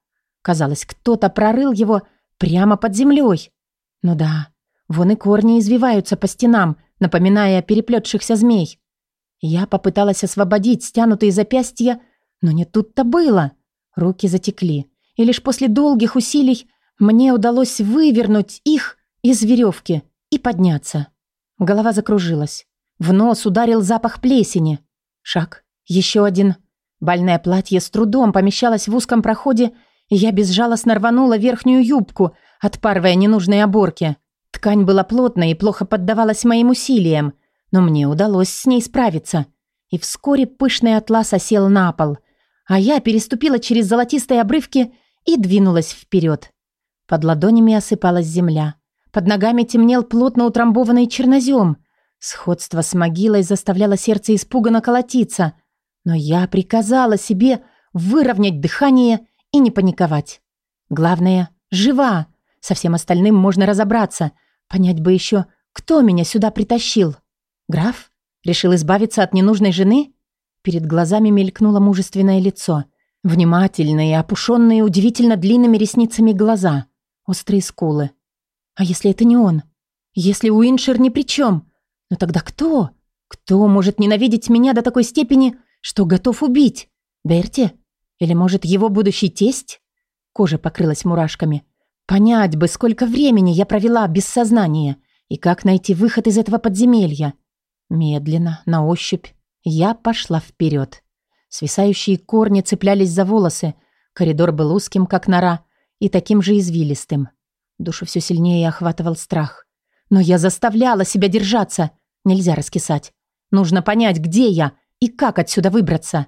Казалось, кто-то прорыл его прямо под землей. Ну да, вон и корни извиваются по стенам, напоминая переплетшихся змей. Я попыталась освободить стянутые запястья, но не тут-то было. Руки затекли, и лишь после долгих усилий мне удалось вывернуть их из веревки и подняться. Голова закружилась. В нос ударил запах плесени. Шаг. Еще один. Больное платье с трудом помещалось в узком проходе, и я безжалостно рванула верхнюю юбку, отпарывая ненужные оборки. Ткань была плотной и плохо поддавалась моим усилиям, но мне удалось с ней справиться. И вскоре пышный атлас осел на пол, а я переступила через золотистые обрывки и двинулась вперед. Под ладонями осыпалась земля. Под ногами темнел плотно утрамбованный чернозем. Сходство с могилой заставляло сердце испуганно колотиться. Но я приказала себе выровнять дыхание и не паниковать. Главное — жива. Со всем остальным можно разобраться. Понять бы еще, кто меня сюда притащил. Граф? Решил избавиться от ненужной жены? Перед глазами мелькнуло мужественное лицо. Внимательные, опушенные удивительно длинными ресницами глаза. Острые скулы. А если это не он? Если Уиншер ни при чем? Но тогда кто? Кто может ненавидеть меня до такой степени, что готов убить? Берти? Или, может, его будущий тесть? Кожа покрылась мурашками. Понять бы, сколько времени я провела без сознания и как найти выход из этого подземелья. Медленно, на ощупь, я пошла вперед. Свисающие корни цеплялись за волосы. Коридор был узким, как нора, и таким же извилистым. Душу все сильнее охватывал страх. Но я заставляла себя держаться. Нельзя раскисать. Нужно понять, где я и как отсюда выбраться.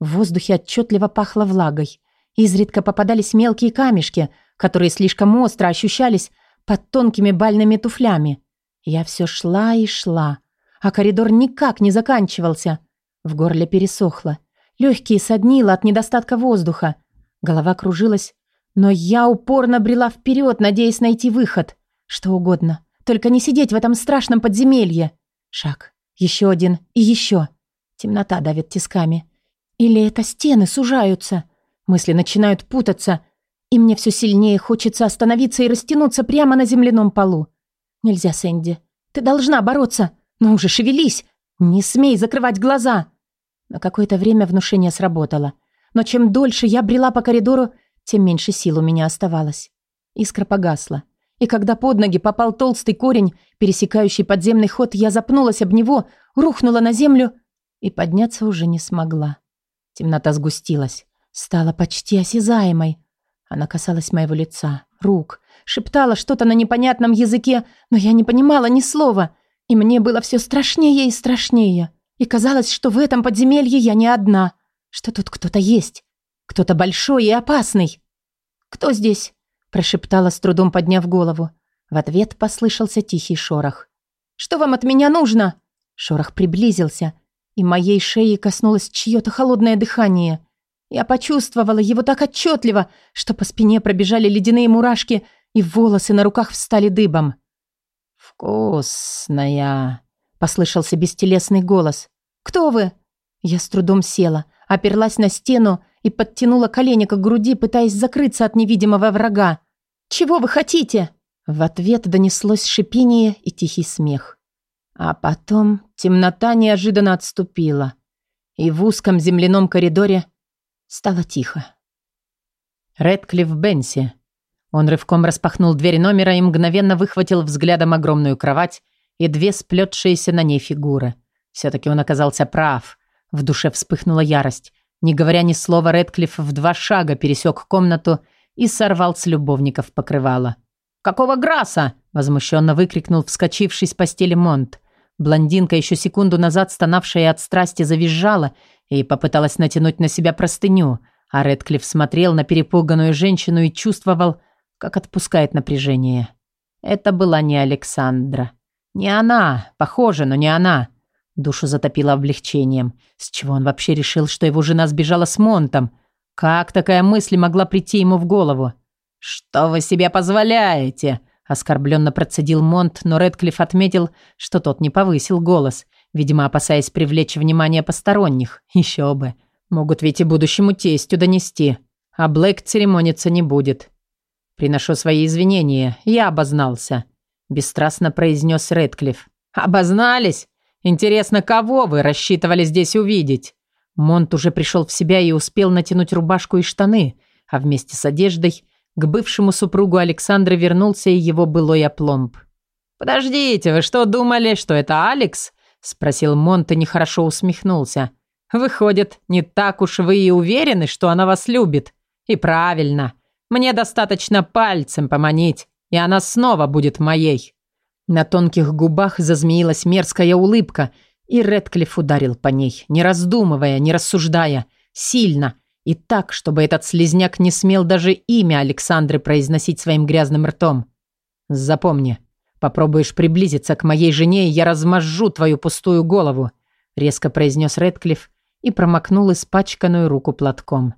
В воздухе отчетливо пахло влагой. Изредка попадались мелкие камешки, которые слишком остро ощущались под тонкими бальными туфлями. Я все шла и шла а коридор никак не заканчивался. В горле пересохло. Легкие соднило от недостатка воздуха. Голова кружилась, но я упорно брела вперед, надеясь найти выход. Что угодно, только не сидеть в этом страшном подземелье. Шаг, еще один и еще. Темнота давит тисками. Или это стены сужаются. Мысли начинают путаться, и мне все сильнее хочется остановиться и растянуться прямо на земляном полу. Нельзя, Сэнди. Ты должна бороться. «Ну уже шевелись! Не смей закрывать глаза!» На какое-то время внушение сработало. Но чем дольше я брела по коридору, тем меньше сил у меня оставалось. Искра погасла. И когда под ноги попал толстый корень, пересекающий подземный ход, я запнулась об него, рухнула на землю и подняться уже не смогла. Темнота сгустилась, стала почти осязаемой. Она касалась моего лица, рук, шептала что-то на непонятном языке, но я не понимала ни слова — и мне было все страшнее и страшнее. И казалось, что в этом подземелье я не одна, что тут кто-то есть. Кто-то большой и опасный. «Кто здесь?» – прошептала, с трудом подняв голову. В ответ послышался тихий шорох. «Что вам от меня нужно?» Шорох приблизился, и моей шеи коснулось чье-то холодное дыхание. Я почувствовала его так отчетливо, что по спине пробежали ледяные мурашки, и волосы на руках встали дыбом
«Вкусная!» — послышался бестелесный голос. «Кто вы?» Я с трудом села, оперлась на стену и подтянула колени к груди, пытаясь закрыться от невидимого врага. «Чего вы хотите?» В ответ донеслось шипение и тихий смех. А потом темнота неожиданно отступила, и в узком земляном коридоре стало тихо. Редклифф Бенси. Он рывком распахнул дверь номера и мгновенно выхватил взглядом огромную кровать и две сплетшиеся на ней фигуры. Все-таки он оказался прав. В душе вспыхнула ярость. Не говоря ни слова, Редклифф в два шага пересек комнату и сорвал с любовников покрывало. «Какого Граса?» – возмущенно выкрикнул вскочивший с постели Монт. Блондинка, еще секунду назад стонавшая от страсти, завизжала и попыталась натянуть на себя простыню, а Редклифф смотрел на перепуганную женщину и чувствовал, как отпускает напряжение. Это была не Александра. Не она, похоже, но не она. Душу затопило облегчением. С чего он вообще решил, что его жена сбежала с Монтом? Как такая мысль могла прийти ему в голову? «Что вы себе позволяете?» Оскорбленно процедил Монт, но Редклифф отметил, что тот не повысил голос, видимо, опасаясь привлечь внимание посторонних. Еще бы. Могут ведь и будущему тестю донести. А Блэк церемониться не будет. «Приношу свои извинения. Я обознался», – бесстрастно произнес Редклифф. «Обознались? Интересно, кого вы рассчитывали здесь увидеть?» Монт уже пришел в себя и успел натянуть рубашку и штаны, а вместе с одеждой к бывшему супругу Александры вернулся и его былой опломб. «Подождите, вы что, думали, что это Алекс?» – спросил Монт и нехорошо усмехнулся. «Выходит, не так уж вы и уверены, что она вас любит. И правильно. Мне достаточно пальцем поманить, и она снова будет моей». На тонких губах зазмеилась мерзкая улыбка, и Редклифф ударил по ней, не раздумывая, не рассуждая, сильно и так, чтобы этот слезняк не смел даже имя Александры произносить своим грязным ртом. «Запомни, попробуешь приблизиться к моей жене, и я размажу твою пустую голову», резко произнес Редклифф и промокнул испачканную руку платком.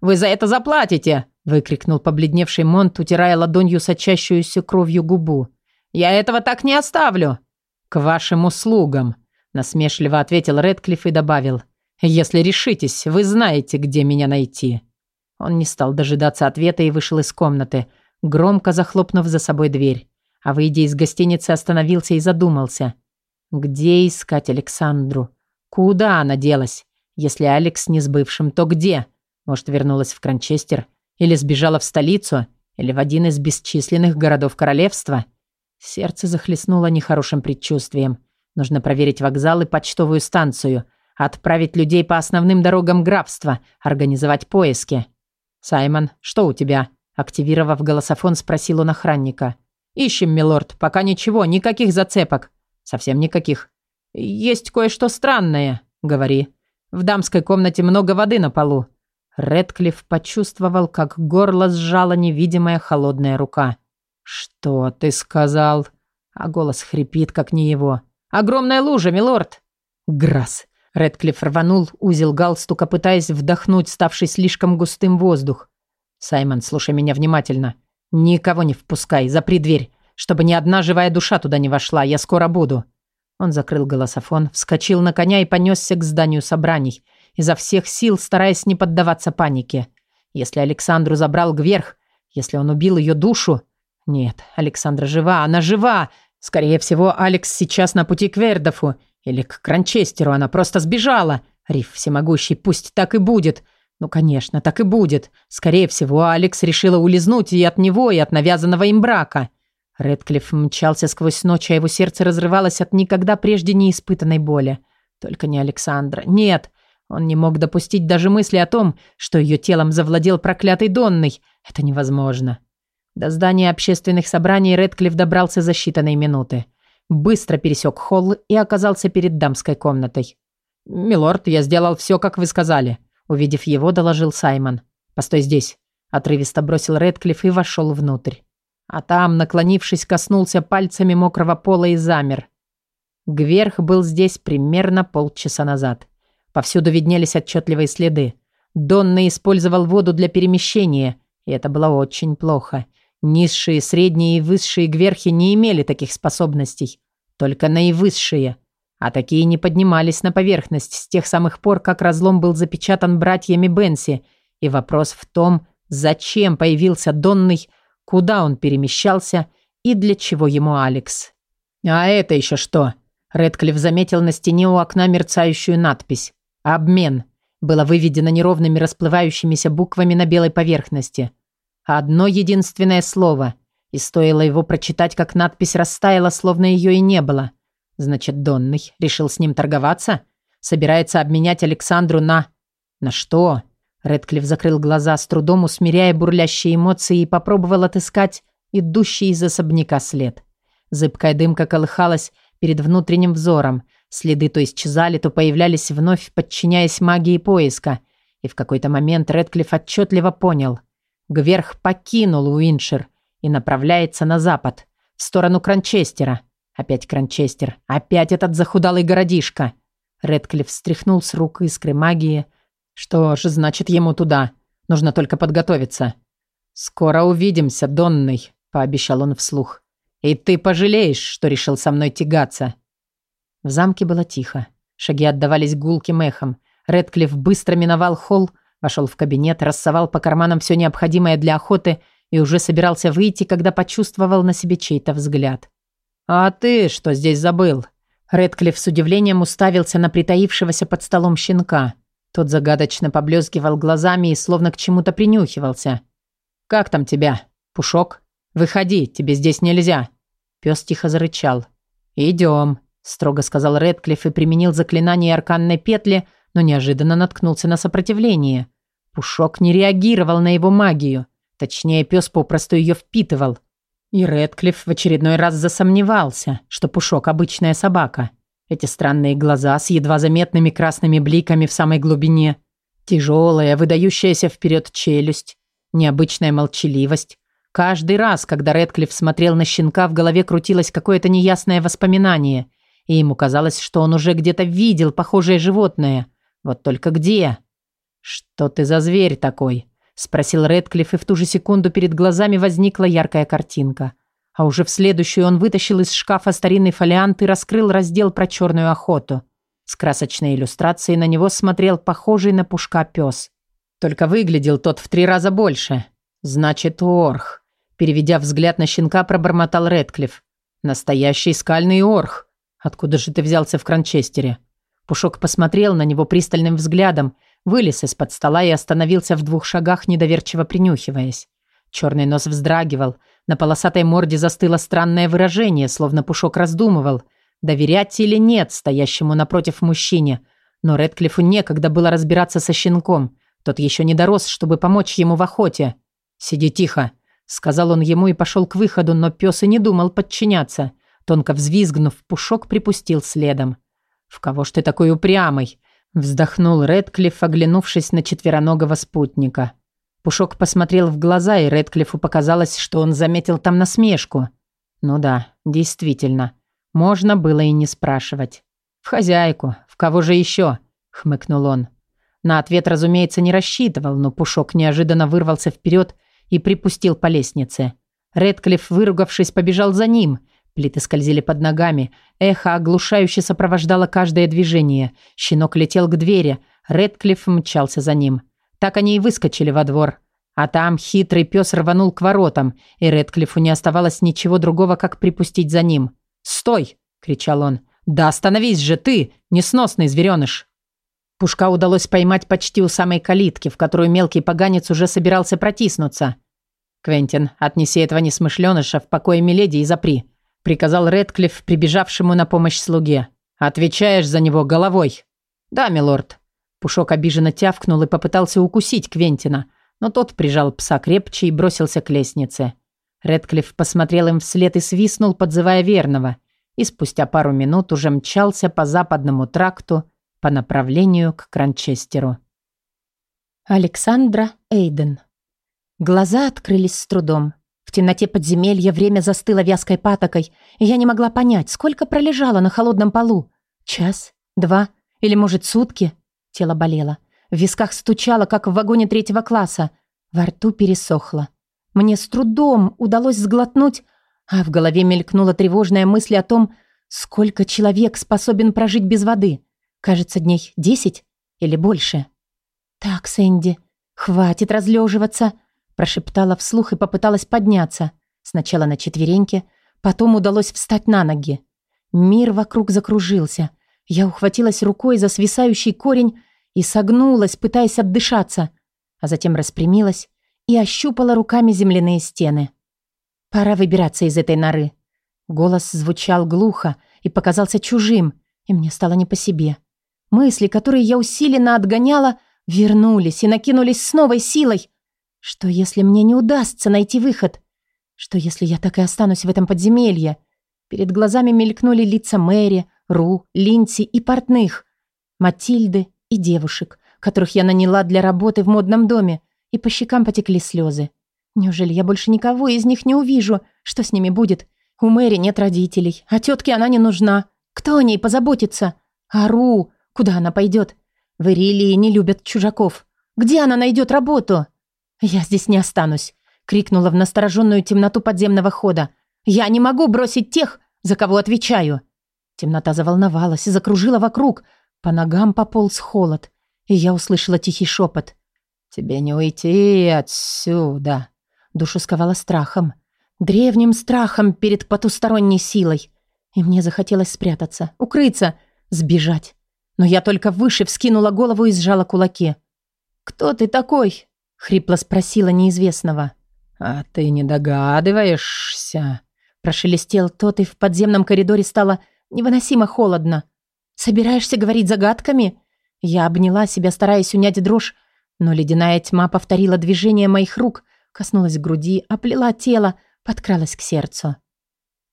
«Вы за это заплатите!» Выкрикнул побледневший Монт, утирая ладонью сочащуюся кровью губу. «Я этого так не оставлю!» «К вашим услугам!» насмешливо ответил Редклифф и добавил. «Если решитесь, вы знаете, где меня найти». Он не стал дожидаться ответа и вышел из комнаты, громко захлопнув за собой дверь. А выйдя из гостиницы, остановился и задумался. Где искать Александру? Куда она делась? Если Алекс не с бывшим, то где? Может, вернулась в Кранчестер? Или сбежала в столицу? Или в один из бесчисленных городов королевства? Сердце захлестнуло нехорошим предчувствием. Нужно проверить вокзал и почтовую станцию, отправить людей по основным дорогам графства, организовать поиски. «Саймон, что у тебя?» Активировав голософон, спросил он охранника. «Ищем, милорд. Пока ничего, никаких зацепок». «Совсем никаких». «Есть кое-что странное». «Говори». «В дамской комнате много воды на полу. Редклифф почувствовал, как горло сжала невидимая холодная рука. «Что ты сказал?» А голос хрипит, как не его. «Огромная лужа, милорд!» «Грасс!» Редклифф рванул узел галстука, пытаясь вдохнуть ставший слишком густым воздух. «Саймон, слушай меня внимательно. Никого не впускай, запри дверь, чтобы ни одна живая душа туда не вошла, я скоро буду». Он закрыл голософон, вскочил на коня и понесся к зданию собраний, изо всех сил стараясь не поддаваться панике. Если Александру забрал Гверх, если он убил ее душу... Нет, Александра жива, она жива. Скорее всего, Алекс сейчас на пути к Вердофу или к Кранчестеру, она просто сбежала. Риф всемогущий, пусть так и будет. Ну, конечно, так и будет. Скорее всего, Алекс решила улизнуть и от него, и от навязанного им брака. Редклифф мчался сквозь ночь, а его сердце разрывалось от никогда прежде не испытанной боли. Только не Александра. Нет, он не мог допустить даже мысли о том, что ее телом завладел проклятый Донный. Это невозможно. До здания общественных собраний Редклифф добрался за считанные минуты. Быстро пересек холл и оказался перед дамской комнатой. «Милорд, я сделал все, как вы сказали», — увидев его, доложил Саймон. «Постой здесь», — отрывисто бросил Редклифф и вошел внутрь. А там, наклонившись, коснулся пальцами мокрого пола и замер. Гверх был здесь примерно полчаса назад. Повсюду виднелись отчетливые следы. Донна использовал воду для перемещения, и это было очень плохо. Низшие, средние и высшие гверхи не имели таких способностей. Только наивысшие. А такие не поднимались на поверхность с тех самых пор, как разлом был запечатан братьями Бенси. И вопрос в том, зачем появился Донный, куда он перемещался и для чего ему Алекс. «А это еще что?» Редклифф заметил на стене у окна мерцающую надпись. «Обмен» было выведено неровными расплывающимися буквами на белой поверхности. Одно единственное слово, и стоило его прочитать, как надпись растаяла, словно ее и не было. Значит, Донный решил с ним торговаться? Собирается обменять Александру на... На что? Редклифф закрыл глаза, с трудом усмиряя бурлящие эмоции и попробовал отыскать идущий из особняка след. Зыбкая дымка колыхалась перед внутренним взором, Следы то исчезали, то появлялись вновь, подчиняясь магии поиска. И в какой-то момент Редклифф отчетливо понял. Гверх покинул Уиншир и направляется на запад, в сторону Кранчестера. Опять Кранчестер. Опять этот захудалый городишко. Редклифф встряхнул с рук искры магии. Что же значит ему туда? Нужно только подготовиться. «Скоро увидимся, Донный», — пообещал он вслух. «И ты пожалеешь, что решил со мной тягаться». В замке было тихо. Шаги отдавались гулким эхом. Редклифф быстро миновал холл, вошел в кабинет, рассовал по карманам все необходимое для охоты и уже собирался выйти, когда почувствовал на себе чей-то взгляд. «А ты что здесь забыл?» Редклифф с удивлением уставился на притаившегося под столом щенка. Тот загадочно поблескивал глазами и словно к чему-то принюхивался. «Как там тебя? Пушок? Выходи, тебе здесь нельзя!» Пес тихо зарычал. «Идем!» Строго сказал Редклифф и применил заклинание арканной петли, но неожиданно наткнулся на сопротивление. Пушок не реагировал на его магию. Точнее, пес попросту ее впитывал. И Редклифф в очередной раз засомневался, что Пушок – обычная собака. Эти странные глаза с едва заметными красными бликами в самой глубине. Тяжелая, выдающаяся вперед челюсть. Необычная молчаливость. Каждый раз, когда Редклифф смотрел на щенка, в голове крутилось какое-то неясное воспоминание – и ему казалось, что он уже где-то видел похожее животное. Вот только где? «Что ты за зверь такой?» – спросил Редклифф, и в ту же секунду перед глазами возникла яркая картинка. А уже в следующую он вытащил из шкафа старинный фолиант и раскрыл раздел про черную охоту. С красочной иллюстрацией на него смотрел похожий на пушка пес. Только выглядел тот в три раза больше. «Значит, орх», – переведя взгляд на щенка, пробормотал Редклифф. «Настоящий скальный орх. «Откуда же ты взялся в Кранчестере?» Пушок посмотрел на него пристальным взглядом, вылез из-под стола и остановился в двух шагах, недоверчиво принюхиваясь. Черный нос вздрагивал, на полосатой морде застыло странное выражение, словно Пушок раздумывал, доверять или нет стоящему напротив мужчине. Но Редклиффу некогда было разбираться со щенком. Тот еще не дорос, чтобы помочь ему в охоте. «Сиди тихо», — сказал он ему и пошел к выходу, но пес и не думал подчиняться — Тонко взвизгнув, Пушок припустил следом. «В кого ж ты такой упрямый?» Вздохнул Редклифф, оглянувшись на четвероногого спутника. Пушок посмотрел в глаза, и Редклиффу показалось, что он заметил там насмешку. Ну да, действительно. Можно было и не спрашивать. «В хозяйку. В кого же еще?» — хмыкнул он. На ответ, разумеется, не рассчитывал, но Пушок неожиданно вырвался вперед и припустил по лестнице. Редклифф, выругавшись, побежал за ним — Плиты скользили под ногами. Эхо оглушающе сопровождало каждое движение. Щенок летел к двери. Редклифф мчался за ним. Так они и выскочили во двор. А там хитрый пес рванул к воротам, и Редклиффу не оставалось ничего другого, как припустить за ним. «Стой!» — кричал он. «Да остановись же ты, несносный звереныш!» Пушка удалось поймать почти у самой калитки, в которую мелкий поганец уже собирался протиснуться. «Квентин, отнеси этого несмышленыша в покое Миледи и запри приказал Редклифф прибежавшему на помощь слуге. «Отвечаешь за него головой». «Да, милорд». Пушок обиженно тявкнул и попытался укусить Квентина, но тот прижал пса крепче и бросился к лестнице. Редклифф посмотрел им вслед и свистнул, подзывая верного, и спустя пару минут уже мчался по западному тракту по направлению к Кранчестеру.
Александра Эйден. Глаза открылись с трудом. Темноте подземелья время застыло вязкой патокой, и я не могла понять, сколько пролежала на холодном полу. Час? Два? Или, может, сутки? Тело болело. В висках стучало, как в вагоне третьего класса. Во рту пересохло. Мне с трудом удалось сглотнуть, а в голове мелькнула тревожная мысль о том, сколько человек способен прожить без воды. Кажется, дней десять или больше. «Так, Сэнди, хватит разлеживаться», – прошептала вслух и попыталась подняться. Сначала на четвереньки, потом удалось встать на ноги. Мир вокруг закружился. Я ухватилась рукой за свисающий корень и согнулась, пытаясь отдышаться, а затем распрямилась и ощупала руками земляные стены. Пора выбираться из этой норы. Голос звучал глухо и показался чужим, и мне стало не по себе. Мысли, которые я усиленно отгоняла, вернулись и накинулись с новой силой. Что, если мне не удастся найти выход? Что, если я так и останусь в этом подземелье? Перед глазами мелькнули лица Мэри, Ру, Линси и портных, Матильды и девушек, которых я наняла для работы в модном доме, и по щекам потекли слезы. Неужели я больше никого из них не увижу? Что с ними будет? У Мэри нет родителей, а тетке она не нужна. Кто о ней позаботится? А Ру? Куда она пойдет? В Ирилии не любят чужаков. Где она найдет работу? Я здесь не останусь, крикнула в настороженную темноту подземного хода. Я не могу бросить тех, за кого отвечаю. Темнота заволновалась и закружила вокруг. По ногам пополз холод. И я услышала тихий шепот. «Тебе не уйти отсюда!» Душу сковала страхом. Древним страхом перед потусторонней силой. И мне захотелось спрятаться, укрыться, сбежать. Но я только выше вскинула голову и сжала кулаки. «Кто ты такой?» — хрипло спросила неизвестного. «А ты не догадываешься?» Прошелестел тот, и в подземном коридоре стало невыносимо холодно. «Собираешься говорить загадками?» Я обняла себя, стараясь унять дрожь, но ледяная тьма повторила движение моих рук, коснулась груди, оплела тело, подкралась к сердцу.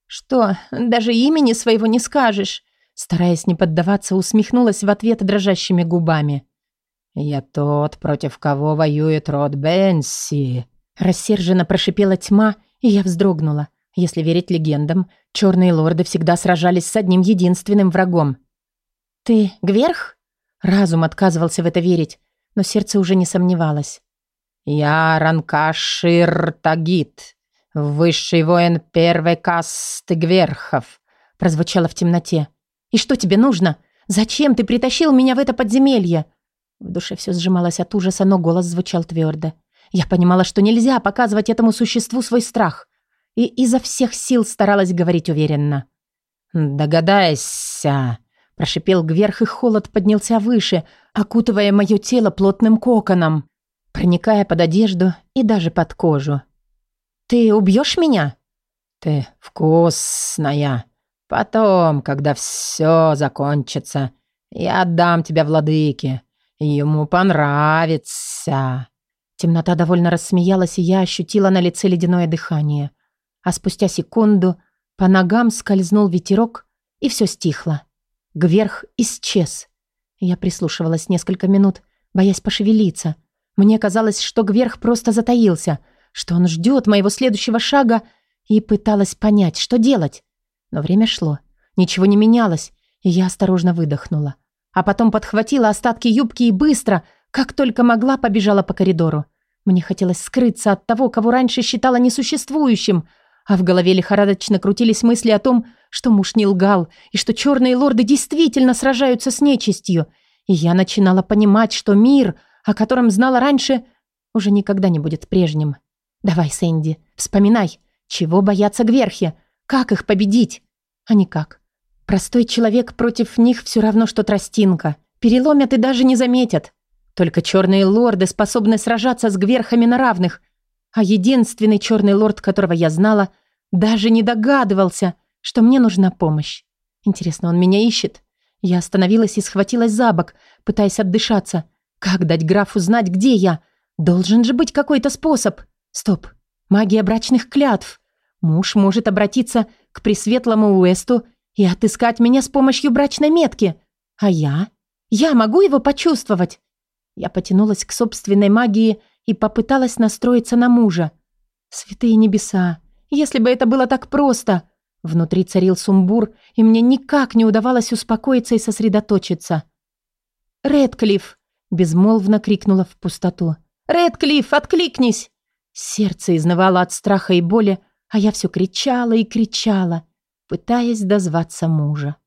«Что, даже имени своего не скажешь?» Стараясь не поддаваться, усмехнулась в ответ дрожащими губами. «Я тот, против кого воюет род Бенси», Рассерженно прошипела тьма, и я вздрогнула. Если верить легендам, черные лорды всегда сражались с одним единственным врагом. «Ты Гверх?» Разум отказывался в это верить, но сердце уже не сомневалось. «Я Ранкашир Тагит, высший воин первой касты Гверхов», прозвучало в темноте. «И что тебе нужно? Зачем ты притащил меня в это подземелье?» В душе все сжималось от ужаса, но голос звучал твердо. Я понимала, что нельзя показывать этому существу свой страх. И изо всех сил старалась говорить уверенно. «Догадайся!» – прошипел Гверх, и холод поднялся выше, окутывая мое тело плотным коконом, проникая под одежду и даже под кожу. «Ты убьешь меня?» «Ты вкусная. Потом, когда все закончится, я отдам тебя владыке. Ему понравится». Темнота довольно рассмеялась, и я ощутила на лице ледяное дыхание. А спустя секунду по ногам скользнул ветерок, и все стихло. Гверх исчез. Я прислушивалась несколько минут, боясь пошевелиться. Мне казалось, что Гверх просто затаился, что он ждет моего следующего шага, и пыталась понять, что делать. Но время шло, ничего не менялось, и я осторожно выдохнула. А потом подхватила остатки юбки и быстро — как только могла, побежала по коридору. Мне хотелось скрыться от того, кого раньше считала несуществующим, а в голове лихорадочно крутились мысли о том, что муж не лгал, и что черные лорды действительно сражаются с нечистью. И я начинала понимать, что мир, о котором знала раньше, уже никогда не будет прежним. Давай, Сэнди, вспоминай, чего боятся Гверхи, как их победить? А никак. Простой человек против них все равно, что тростинка. Переломят и даже не заметят. Только черные лорды способны сражаться с гверхами на равных, а единственный черный лорд, которого я знала, даже не догадывался, что мне нужна помощь. Интересно, он меня ищет? Я остановилась и схватилась за бок, пытаясь отдышаться. Как дать графу знать, где я? Должен же быть какой-то способ. Стоп. Магия брачных клятв. Муж может обратиться к пресветлому Уэсту и отыскать меня с помощью брачной метки. А я? Я могу его почувствовать? Я потянулась к собственной магии и попыталась настроиться на мужа. Святые небеса! Если бы это было так просто! Внутри царил сумбур, и мне никак не удавалось успокоиться и сосредоточиться. «Редклифф!» – безмолвно крикнула в пустоту. «Редклифф, откликнись!» Сердце изнывало от страха и боли, а я все кричала и кричала, пытаясь дозваться мужа.